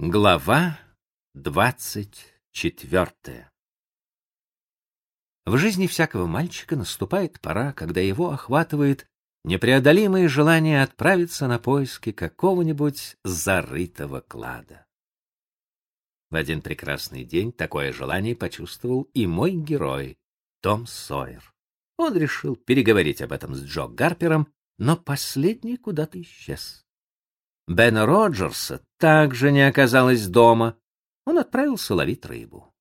Глава двадцать четвертая В жизни всякого мальчика наступает пора, когда его охватывает непреодолимое желание отправиться на поиски какого-нибудь зарытого клада. В один прекрасный день такое желание почувствовал и мой герой, Том Сойер. Он решил переговорить об этом с Джо Гарпером, но последний куда-то исчез. Бена Роджерса также не оказалось дома. Он отправился ловить рыбу.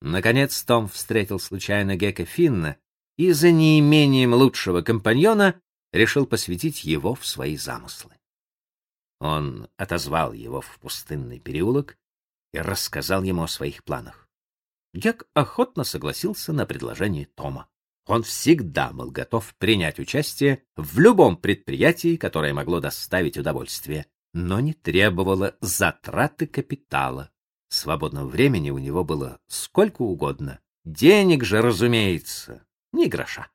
Наконец Том встретил случайно Гека Финна и за неимением лучшего компаньона решил посвятить его в свои замыслы. Он отозвал его в пустынный переулок и рассказал ему о своих планах. Гек охотно согласился на предложение Тома. Он всегда был готов принять участие в любом предприятии, которое могло доставить удовольствие, но не требовало затраты капитала. Свободного времени у него было сколько угодно. Денег же, разумеется, ни гроша.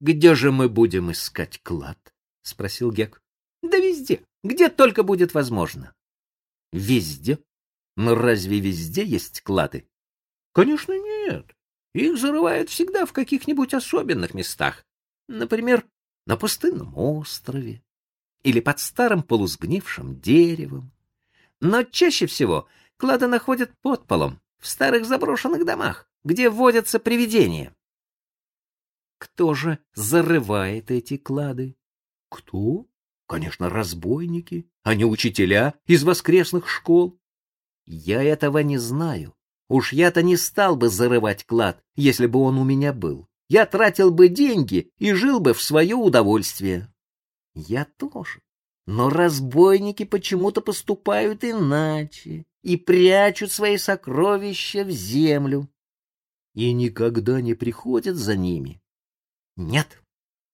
«Где же мы будем искать клад?» — спросил Гек. «Да везде, где только будет возможно». «Везде? Но разве везде есть клады?» «Конечно, нет. Их зарывают всегда в каких-нибудь особенных местах. Например, на пустынном острове или под старым полусгнившим деревом. Но чаще всего клады находят под полом, в старых заброшенных домах, где водятся привидения. Кто же зарывает эти клады? Кто? Конечно, разбойники, а не учителя из воскресных школ. Я этого не знаю, Уж я-то не стал бы зарывать клад, если бы он у меня был. Я тратил бы деньги и жил бы в свое удовольствие. Я тоже. Но разбойники почему-то поступают иначе и прячут свои сокровища в землю. И никогда не приходят за ними. Нет.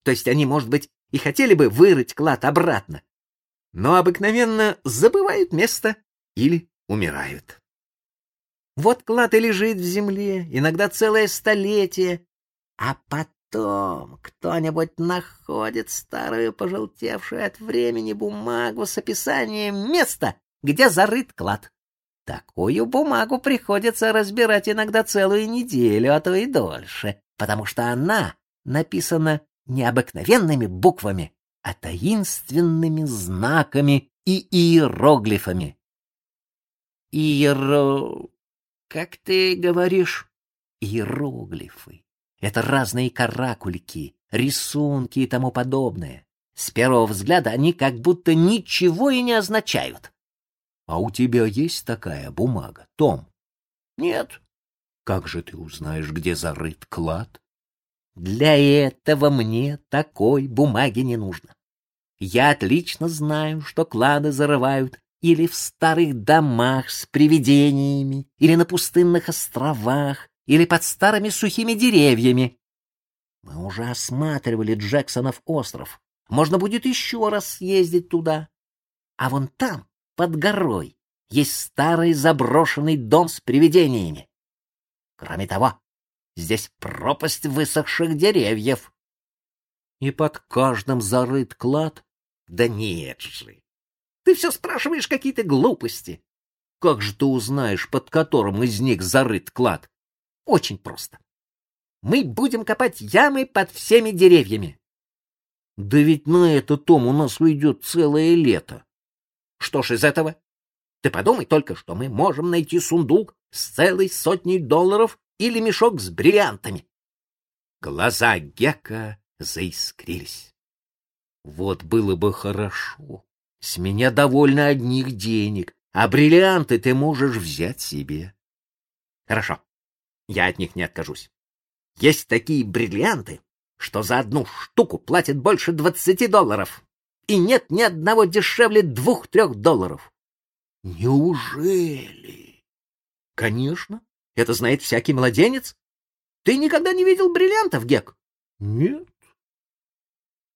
То есть они, может быть, и хотели бы вырыть клад обратно, но обыкновенно забывают место или умирают. Вот клад и лежит в земле, иногда целое столетие, а потом кто-нибудь находит старую пожелтевшую от времени бумагу с описанием места, где зарыт клад. Такую бумагу приходится разбирать иногда целую неделю, а то и дольше, потому что она написана не обыкновенными буквами, а таинственными знаками и иероглифами. Иеро... Как ты говоришь, иероглифы. Это разные каракульки, рисунки и тому подобное. С первого взгляда они как будто ничего и не означают. А у тебя есть такая бумага, Том? Нет. Как же ты узнаешь, где зарыт клад? Для этого мне такой бумаги не нужно. Я отлично знаю, что клады зарывают или в старых домах с привидениями, или на пустынных островах, или под старыми сухими деревьями. Мы уже осматривали Джексонов остров. Можно будет еще раз съездить туда. А вон там, под горой, есть старый заброшенный дом с привидениями. Кроме того, здесь пропасть высохших деревьев. И под каждым зарыт клад? Да нет же, ты все спрашиваешь какие-то глупости. Как же ты узнаешь, под которым из них зарыт клад? Очень просто. Мы будем копать ямы под всеми деревьями. Да ведь на это, Том, у нас уйдет целое лето. Что ж из этого? Ты подумай только, что мы можем найти сундук с целой сотней долларов или мешок с бриллиантами. Глаза Гека заискрились. Вот было бы хорошо, с меня довольно одних денег, а бриллианты ты можешь взять себе. Хорошо, я от них не откажусь. Есть такие бриллианты, что за одну штуку платят больше двадцати долларов, и нет ни одного дешевле двух-трех долларов. Неужели? Конечно, это знает всякий младенец. Ты никогда не видел бриллиантов, Гек? Нет.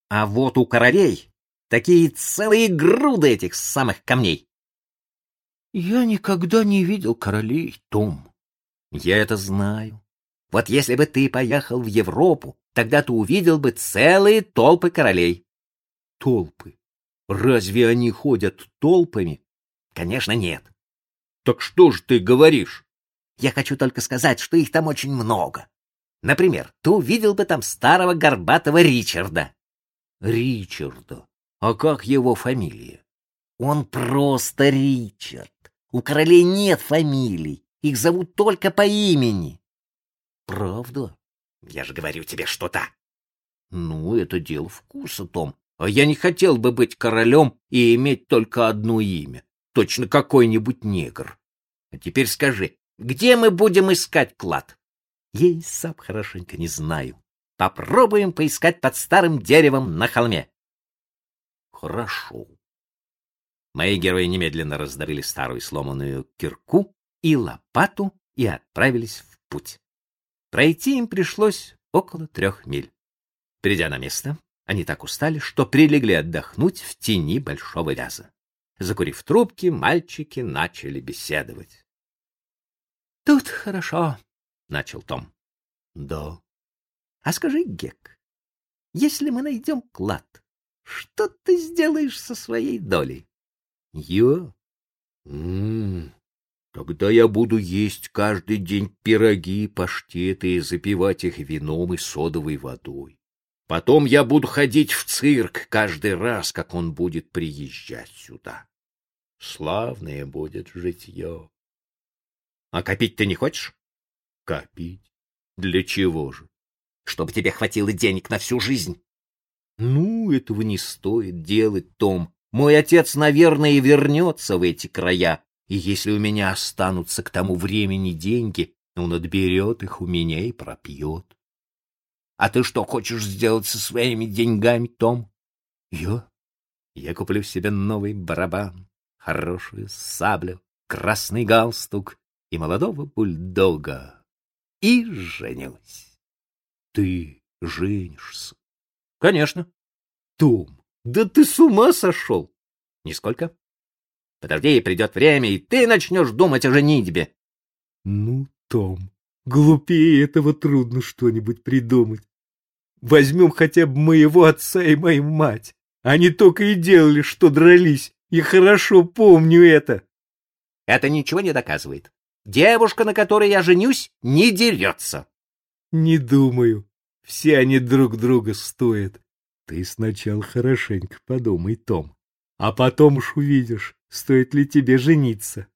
А вот у королей Такие целые груды этих самых камней. Я никогда не видел королей, Том. Я это знаю. Вот если бы ты поехал в Европу, тогда ты увидел бы целые толпы королей. Толпы? Разве они ходят толпами? Конечно, нет. Так что же ты говоришь? Я хочу только сказать, что их там очень много. Например, ты увидел бы там старого горбатого Ричарда. Ричарда? А как его фамилия? Он просто Ричард. У королей нет фамилий. Их зовут только по имени. Правда? Я же говорю тебе что-то. Ну, это дело вкуса, Том. А я не хотел бы быть королем и иметь только одно имя. Точно какой-нибудь негр. А теперь скажи, где мы будем искать клад? Я и сам хорошенько не знаю. Попробуем поискать под старым деревом на холме. Хорошо. Мои герои немедленно раздобыли старую сломанную кирку и лопату и отправились в путь. Пройти им пришлось около трех миль. Придя на место, они так устали, что прилегли отдохнуть в тени большого вяза. Закурив трубки, мальчики начали беседовать. — Тут хорошо, — начал Том. — Да. — А скажи, Гек, если мы найдем клад, что ты сделаешь со своей долей? — Я? М -м, тогда я буду есть каждый день пироги, паштеты и запивать их вином и содовой водой. Потом я буду ходить в цирк каждый раз, как он будет приезжать сюда. Славное будет житье. А копить ты не хочешь? Копить? Для чего же? Чтобы тебе хватило денег на всю жизнь. Ну, этого не стоит делать, Том. Мой отец, наверное, вернется в эти края, и если у меня останутся к тому времени деньги, он отберет их у меня и пропьет. А ты что хочешь сделать со своими деньгами, Том? Я? Я куплю себе новый барабан, хорошую саблю, красный галстук и молодого бульдога. И женюсь. Ты женишься? Конечно. Том, да ты с ума сошел? Нисколько. Подожди, придет время, и ты начнешь думать о женитьбе. Ну, Том, Глупее этого трудно что-нибудь придумать. Возьмем хотя бы моего отца и мою мать. Они только и делали, что дрались. И хорошо помню это. Это ничего не доказывает. Девушка, на которой я женюсь, не дерется. Не думаю. Все они друг друга стоят. Ты сначала хорошенько подумай, Том. А потом уж увидишь, стоит ли тебе жениться.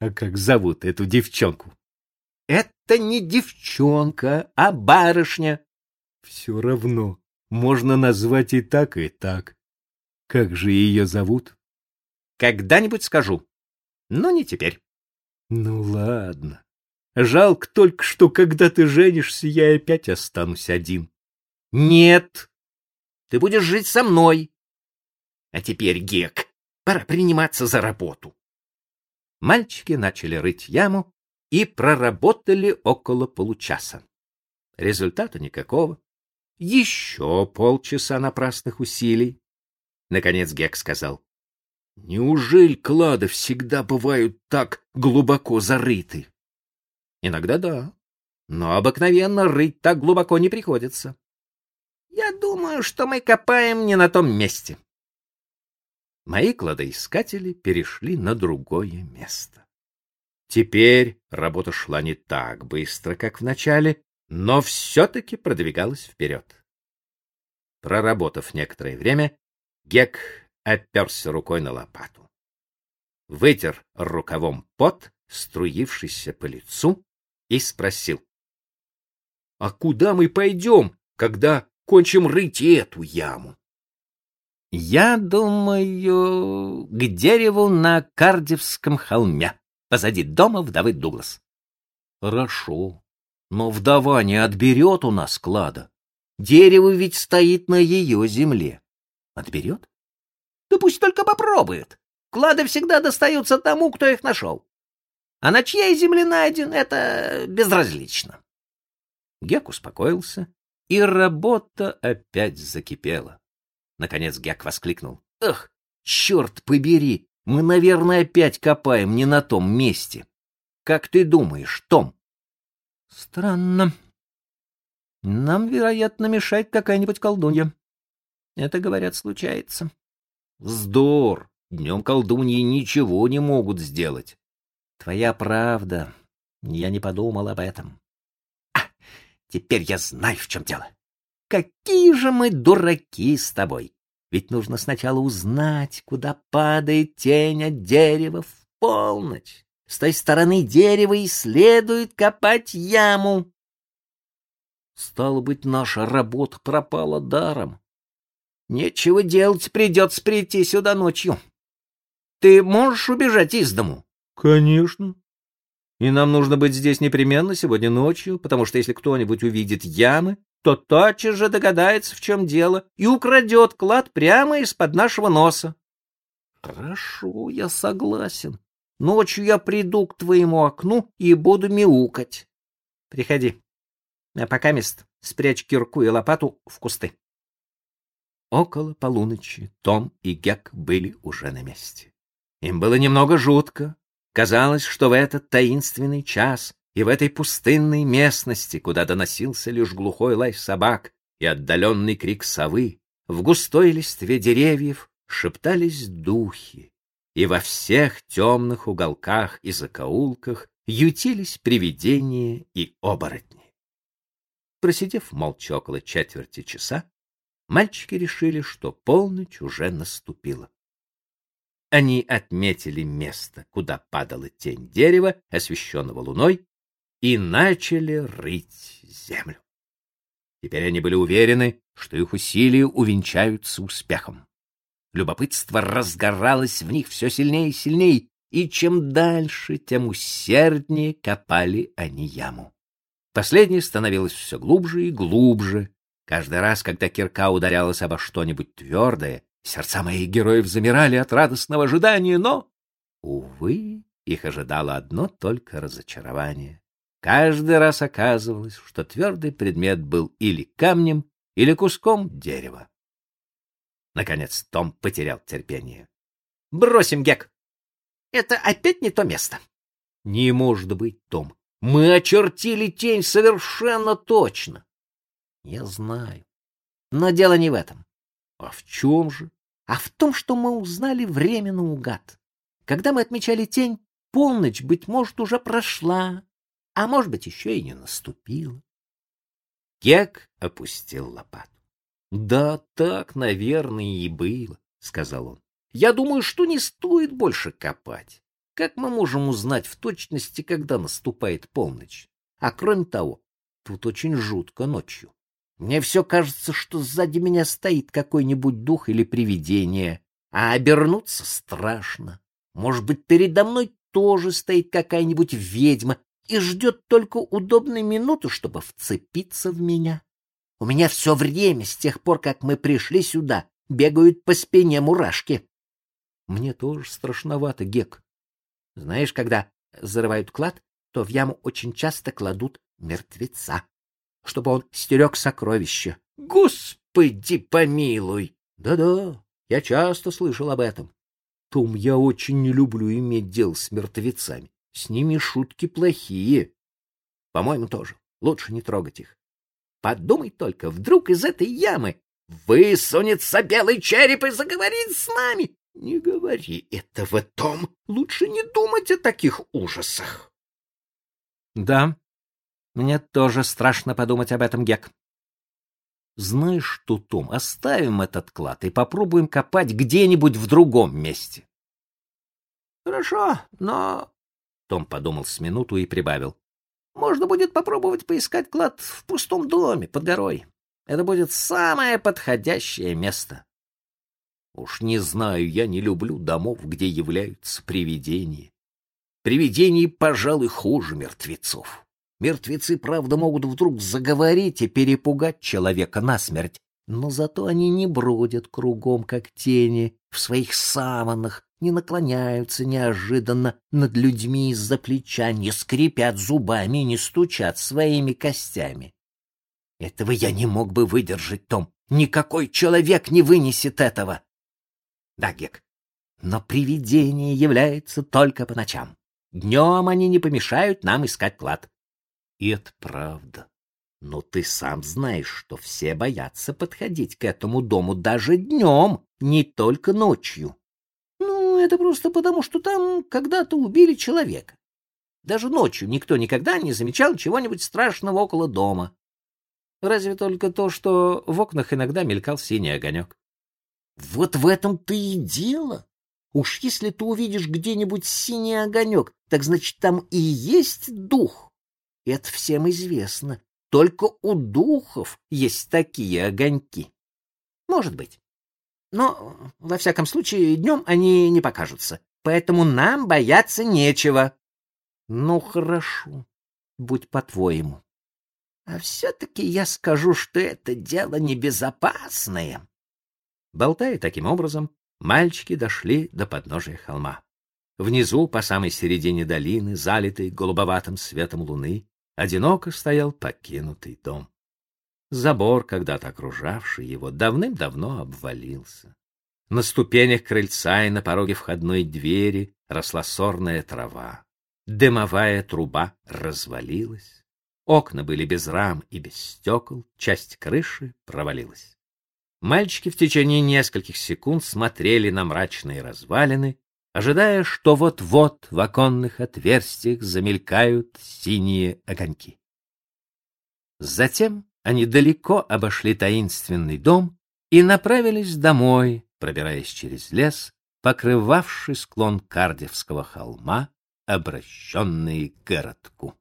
А как зовут эту девчонку? Это не девчонка, а барышня. Все равно, можно назвать и так, и так. Как же ее зовут? Когда-нибудь скажу, но не теперь. Ну ладно. Жалко только, что когда ты женишься, я опять останусь один. Нет, ты будешь жить со мной. А теперь, Гек, пора приниматься за работу. Мальчики начали рыть яму, и проработали около получаса. Результата никакого. Еще полчаса напрасных усилий. Наконец Гек сказал. — Неужели клады всегда бывают так глубоко зарыты? — Иногда да, но обыкновенно рыть так глубоко не приходится. Я думаю, что мы копаем не на том месте. Мои кладоискатели перешли на другое место. Теперь работа шла не так быстро, как в начале, но все-таки продвигалась вперед. Проработав некоторое время, Гек оперся рукой на лопату. Вытер рукавом пот, струившийся по лицу, и спросил. — А куда мы пойдем, когда кончим рыть эту яму? — Я думаю, к дереву на Кардевском холме, позади дома вдовы Дуглас. Хорошо, но вдова не отберет у нас клада. Дерево ведь стоит на ее земле. Отберет? Да пусть только попробует. Клады всегда достаются тому, кто их нашел. А на чьей земле найден, это безразлично. Гек успокоился, и работа опять закипела. Наконец Гек воскликнул. «Эх, черт побери! Мы, наверное, опять копаем не на том месте. Как ты думаешь, Том? Странно. Нам, вероятно, мешает какая-нибудь колдунья. Это, говорят, случается. Вздор! Днем колдуньи ничего не могут сделать. Твоя правда. Я не подумал об этом. А, теперь я знаю, в чем дело. Какие же мы дураки с тобой. Ведь нужно сначала узнать, куда падает тень от дерева в полночь. С той стороны дерева и следует копать яму. Стало быть, наша работа пропала даром. Нечего делать, придется прийти сюда ночью. Ты можешь убежать из дому? Конечно. И нам нужно быть здесь непременно сегодня ночью, потому что если кто-нибудь увидит ямы, то тотчас же догадается, в чем дело, и украдет клад прямо из-под нашего носа. Хорошо, я согласен. Ночью я приду к твоему окну и буду мяукать. Приходи. А пока мест спрячь кирку и лопату в кусты. Около полуночи Том и Гек были уже на месте. Им было немного жутко. Казалось, что в этот таинственный час и в этой пустынной местности, куда доносился лишь глухой лай собак и отдаленный крик совы, в густой листве деревьев шептались духи, и во всех темных уголках и закоулках ютились привидения и оборотни. Просидев молча около четверти часа, мальчики решили, что полночь уже наступила. Они отметили место, куда падала тень дерева, освещенного луной, и начали рыть землю. Теперь они были уверены, что их усилия увенчаются успехом. Любопытство разгоралось в них все сильнее и сильнее, и чем дальше, тем усерднее копали они яму. Последняя становилась все глубже и глубже, Каждый раз, когда кирка ударялась обо что-нибудь твердое, сердца моих героев замирали от радостного ожидания, но, увы, их ожидало одно только разочарование. Каждый раз оказывалось, что твердый предмет был или камнем, или куском дерева. Наконец Том потерял терпение. — Бросим, Гек. Это опять не то место. — Не может быть, Том. Мы очертили тень совершенно точно. Я знаю. Но дело не в этом. А в чем же? А в том, что мы узнали время наугад. Когда мы отмечали тень, полночь, быть может, уже прошла, а может быть, еще и не наступила. Кек опустил лопату. — Да так, наверное, и было, — сказал он. — Я думаю, что не стоит больше копать. Как мы можем узнать в точности, когда наступает полночь? А кроме того, тут очень жутко ночью. Мне все кажется, что сзади меня стоит какой-нибудь дух или привидение, а обернуться страшно. Может быть, передо мной тоже стоит какая-нибудь ведьма и ждет только удобной минуты, чтобы вцепиться в меня. У меня все время, с тех пор, как мы пришли сюда, бегают по спине мурашки. Мне тоже страшновато, Гек. Знаешь, когда зарывают клад, то в яму очень часто кладут мертвеца чтобы он стерег сокровища. Господи помилуй! Да-да, я часто слышал об этом. Том, я очень не люблю иметь дел с мертвецами. С ними шутки плохие. По-моему, тоже. Лучше не трогать их. Подумай только, вдруг из этой ямы высунется белый череп и заговорит с нами. Не говори этого, Том. Лучше не думать о таких ужасах. Да, мне тоже страшно подумать об этом, Гек. Знаешь что, Том, оставим этот клад и попробуем копать где-нибудь в другом месте. Хорошо, но... Том подумал с минуту и прибавил. Можно будет попробовать поискать клад в пустом доме под горой. Это будет самое подходящее место. Уж не знаю, я не люблю домов, где являются привидения. Привидений, пожалуй, хуже мертвецов. Мертвецы, правда, могут вдруг заговорить и перепугать человека насмерть, но зато они не бродят кругом, как тени, в своих саванах, не наклоняются неожиданно над людьми из-за плеча, не скрипят зубами не стучат своими костями. Этого я не мог бы выдержать, Том. Никакой человек не вынесет этого. Да, Гек, но привидение является только по ночам. Днем они не помешают нам искать клад. И это правда. Но ты сам знаешь, что все боятся подходить к этому дому даже днем, не только ночью. Ну, это просто потому, что там когда-то убили человека. Даже ночью никто никогда не замечал чего-нибудь страшного около дома. Разве только то, что в окнах иногда мелькал синий огонек. Вот в этом-то и дело. Уж если ты увидишь где-нибудь синий огонек, так значит, там и есть дух. Это всем известно. Только у духов есть такие огоньки. Может быть. Но, во всяком случае, днем они не покажутся. Поэтому нам бояться нечего. Ну, хорошо. Будь по-твоему. А все-таки я скажу, что это дело небезопасное. Болтая таким образом, мальчики дошли до подножия холма. Внизу, по самой середине долины, залитой голубоватым светом луны, одиноко стоял покинутый дом. Забор, когда-то окружавший его, давным-давно обвалился. На ступенях крыльца и на пороге входной двери росла сорная трава. Дымовая труба развалилась. Окна были без рам и без стекол, часть крыши провалилась. Мальчики в течение нескольких секунд смотрели на мрачные развалины, ожидая, что вот-вот в оконных отверстиях замелькают синие огоньки. Затем они далеко обошли таинственный дом и направились домой, пробираясь через лес, покрывавший склон Кардевского холма, обращенный к городку.